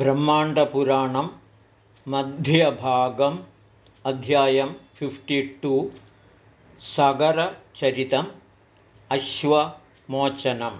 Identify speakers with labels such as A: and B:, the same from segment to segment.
A: ब्रह्माण्डपुराणं मध्यभागम् अध्यायं fifty two सगरचरितम् अश्वमोचनं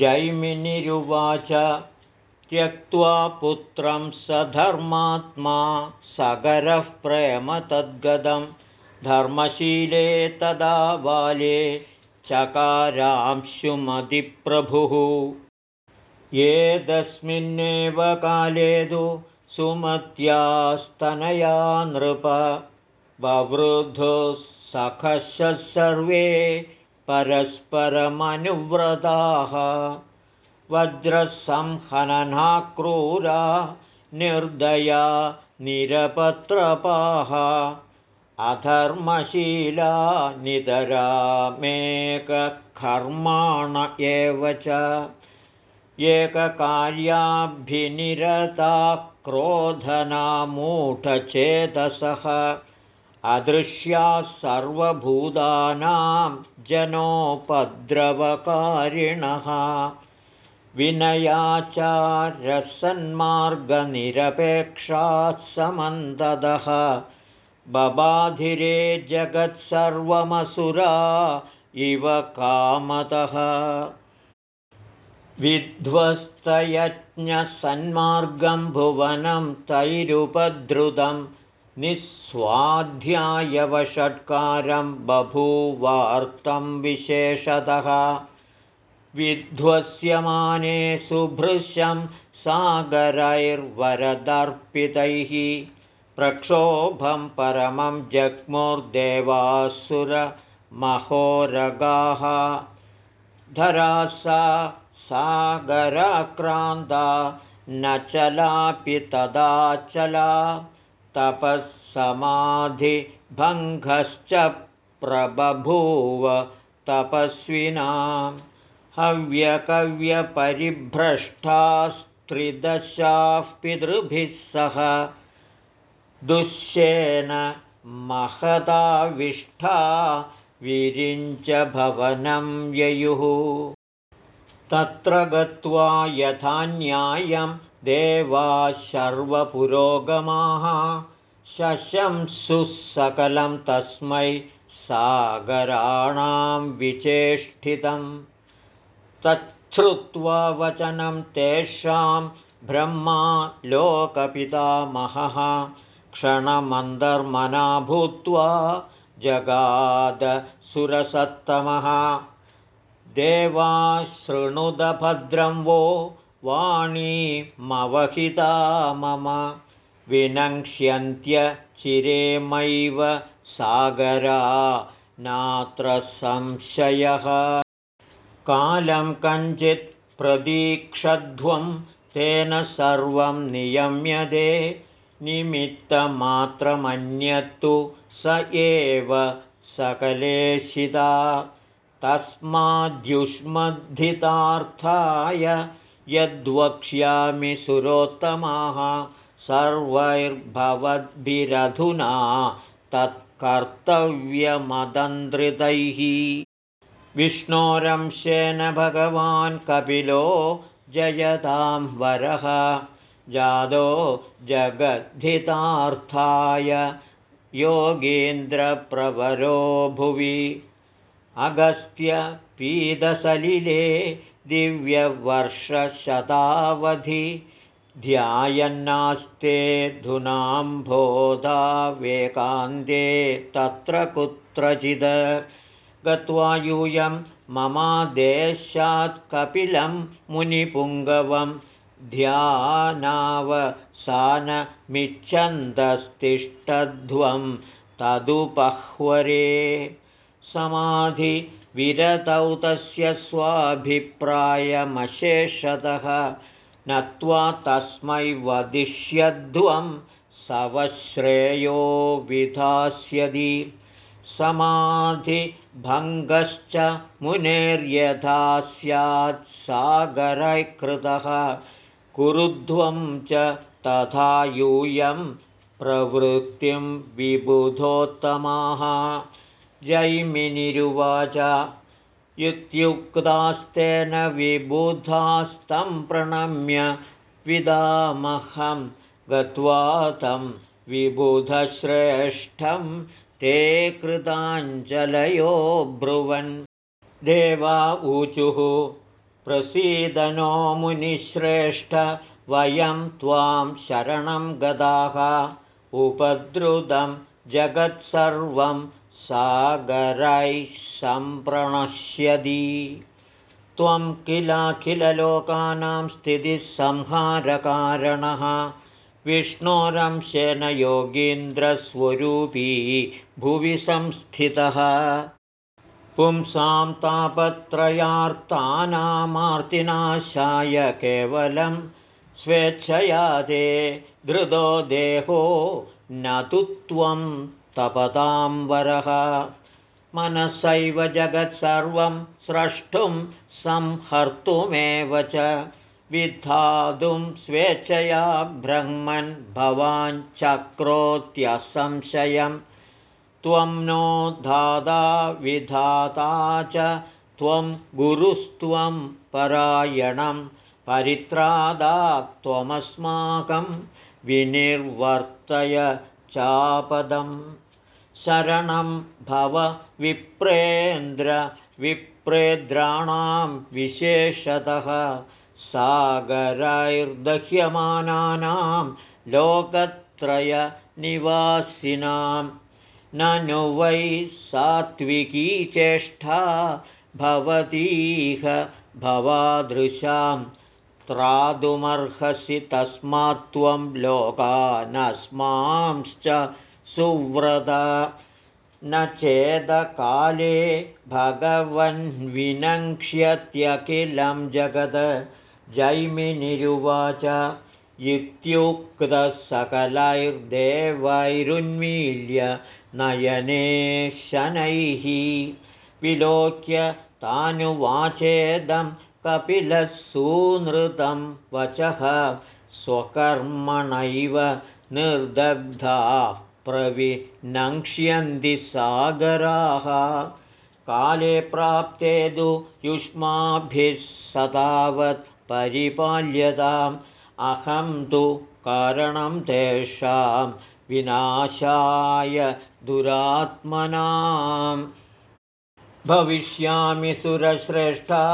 A: जैमिनिरुवाच त्यक्त्वा पुत्रं सधर्मात्मा सगरः प्रेमतद्गतं धर्मशीले तदा बाले चकारांशुमतिप्रभुः एतस्मिन्नेव काले तु सुमत्यास्तनया नृप। सखशः सर्वे परस्परमनुव्रताः। वज्रसंहनना क्रूरा निर्दया निरपत्रपाः। अधर्मशीला नितरामेककर्माण एव च एककार्याभिनिरता क्रोधनामूढचेतसः अदृश्याः सर्वभूतानां जनोपद्रवकारिणः। विनयाचारसन्मार्गनिरपेक्षाः समन्तदः बबाधिरे जगत्सर्वमसुरा इव कामतः विध्वस्तयज्ञसन्मार्गं भुवनं तैरुपद्रुतं निःस्वाध्यायवषट्कारं बभूवार्तं विशेषतः। विध्वस्यमाने सुभृशं सागरैर्वरदर्पितैः। प्रक्षोभं परमं जग्मुर्देवासुरमहोरगाः। धरासा सागराक्रान्ता न चलापि तदाचला तपःसमाधिभङ्गश्च प्रबभूव तपस्विनां। हव्यकव्यपरिभ्रष्टास्त्रिदशाः पितृभिः सह दुश्येन महदाविष्ठा विरिञ्चभवनं ययुः तत्र गत्वा यथा न्यायं देवाः सर्वपुरोगमाः। शशंसुः तस्मै सागराणां विचेष्टितं तच्छ्रुत्वा वचनं तेषां ब्रह्मा लोकपितामहः। क्षणमन्तर्मना भूत्वा जगादसुरसत्तमः देवाशृणुदभद्रं वो वाणीमवहिता मम। विनङ्क्ष्यन्त्यचिरेमैव सागरा नात्र संशयः। कालं कञ्चित् प्रदीक्षध्वं तेन सर्वं नियम्यते निमित्तमात्रमन्यत्तु स एव सकलेशिता तस्माद्युष्मद्धितार्थाय यद्वक्ष्यामि सुरोत्तमाः सर्वैर्भवद्भिरधुना तत्कर्तव्यमदन्द्रितैः। विष्णोरंशेन भगवान् कपिलो जयतां वरः। जादो जगद्धितार्थाय योगेन्द्रप्रवरो भुवि अगस्त्यपीदसलिले दिव्यवर्षशतावधि। ध्यायन्नास्ते धुनाम्भोधावेकान्ते तत्र कुत्रचिद्। गत्वा यूयं ममादेशात् कपिलं मुनिपुङ्गवं। ध्यानावसानमिच्छन्दस्तिष्ठध्वं तदुपह्वरे समाधिविरतौ तस्य स्वाभिप्रायमशेषतः। नत्वा तस्मै वदिष्यध्वं सवश्रेयो विधास्यति समाधिभङ्गश्च मुनेर्यथा स्यात् सागरैकृतः। कुरुध्वं च तथा यूयं प्रवृत्तिं विबुधोत्तमाः जैमिनिरुवाच इत्युक्तास्तेन विबुधास्तं प्रणम्य विदामहं गत्वा तं विबुधश्रेष्ठं ते कृताञ्जलयो ब्रुवन्। देवा ऊचुः प्रसीदनो मुनिश्रेष्ठ वयं त्वां शरणं गदाः। उपद्रुतं जगत्सर्वं सागरैः सम्प्रणश्यति। त्वं किलाखिललोकानां स्थितिसंहारकारणः विष्णोरंशेन योगीन्द्रस्वरूपी भुवि संस्थितः। पुंसां तापत्रयार्तानामार्तिनाशाय केवलं स्वेच्छया ते धृतो देहो न तु त्वं तपताम्बरः मनसैव जगत्सर्वं स्रष्टुं संहर्तुमेव च। विधातुं स्वेच्छया ब्रह्मन् भवाञ्चक्रोत्यसंशयं त्वं नो धादा विधाता च। त्वं गुरुस्त्वं परायणं। परित्रादा त्वमस्माकं। विनिर्वर्तय चापदम् शरणं भव विप्रेन्द्र विप्रेद्राणां विशेषतः सागरैर्दह्यमानानां लोकत्रयनिवासिनां। ननु वै सात्विकी चेष्टा भवतीह भवादृशां। त्रातुमर्हसि तस्मात् त्वं लोकानस्मांश्च सुव्रत। न चेदकाले भगवन्विनङ्क्ष्यत्यखिलं जगद जैमिनिरुवाच इत्युक्तः सकलैर्देवैरुन्मील्य नयने शनैः। विलोक्य तानुवाचेदं कपिलः सूनृतं वचः। स्वकर्मणैव निर्दग्धा प्रविनङ्क्ष्यन्ति सागराः। काले प्राप्ते तु युष्माभिः सतावत् परिपाल्यताम्। अहं तु कारणं तेषां विनाशाय दुरात्मनां भविष्यामि सुरश्रेष्ठा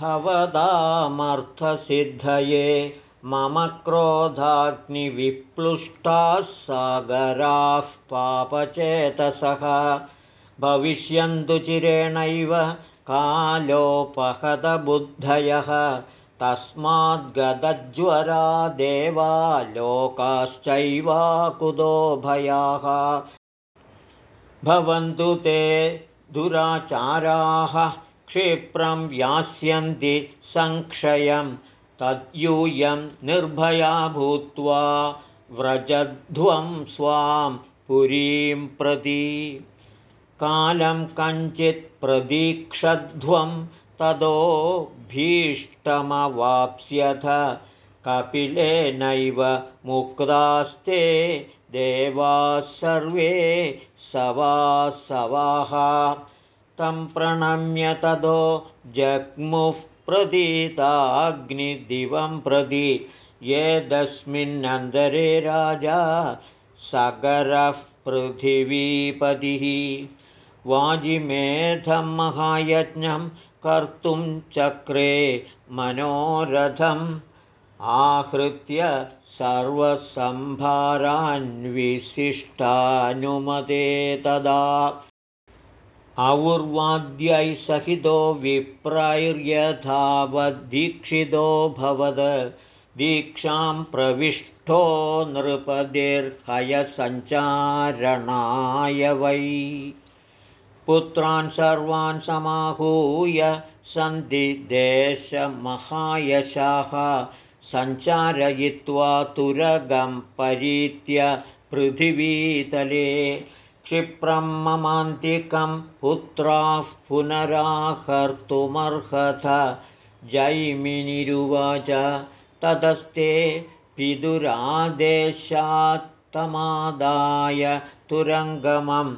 A: भवतामर्थसिद्धये मम क्रोधाग्निविप्लुष्टाः सागराः पापचेतसः। भविष्यन्तु चिरेणैव कालोपहतबुद्धयः। तस्माद्गदज्वरा देवा लोकाश्चैवाकुतो भयाः। भवन्तु ते दुराचाराः क्षिप्रं यास्यन्ति संक्षयम् तद्यूयं निर्भया भूत्वा व्रजध्वं स्वां पुरीं प्रति। कालं कञ्चित् प्रदीक्षध्वं ततो भीष्टमवाप्स्यथ। कपिलेनैव मुक्तास्ते देवाः सर्वे सवासवाः तं प्रणम्य ततो जग्मुः प्रदीताग्निदिवं प्रति येदस्मिन्नन्तरे राजा सगरः पृथिवीपतिः। वाजिमेधं महायज्ञं कर्तुं चक्रे मनोरथम् आहृत्य सर्वसम्भारान्विशिष्टानुमते तदा और्वाद्यैः सहितो विप्रैर्यथावद्दीक्षितो भवद। दीक्षां प्रविष्टो नृपतिर्हयसञ्चारणाय वै। पुत्रान् सर्वान् समाहूय सन्ति देशमहायशाः। सञ्चारयित्वा तुरगं परीत्य पृथिवीतले क्षिप्रं ममान्तिकं पुत्राः पुनराकर्तुमर्हथ जैमिनिरुवाच ततस्ते पितुरादेशात्तमादाय तुरङ्गमं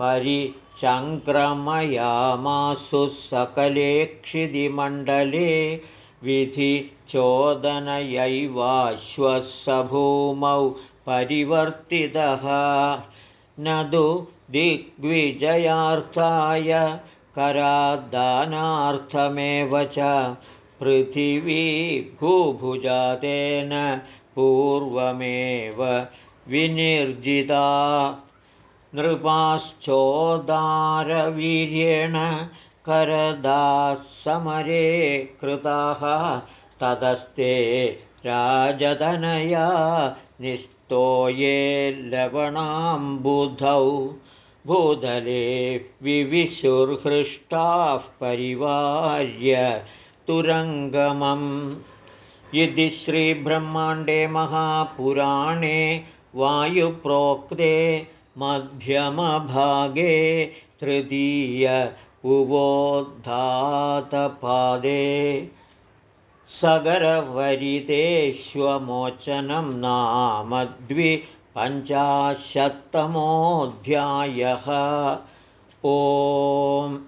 A: परिचङ्क्रमयामासु सकले क्षिदिमण्डले विधिचोदनयैवाश्वसभूमौ परिवर्तितः न तु दिग्विजयार्थाय करादानार्थमेव च पृथिवी भूभुजातेन पूर्वमेव विनिर्जिता। नृपाश्चोदारवीर्येण करदासमरे कृताः ततस्ते राजधनया निस्तोये लवणाम्बुधौ। भूदले विविशुर्हृष्टाः परिवार्य तुरङ्गमम् इति श्रीब्रह्माण्डे महापुराणे वायुप्रोक्ते मध्यमभागे तृतीय उवोद्धातपादे सगरवरितेष्वमोचनं नाम द्विपञ्चाशत्तमोऽध्यायः। ओम्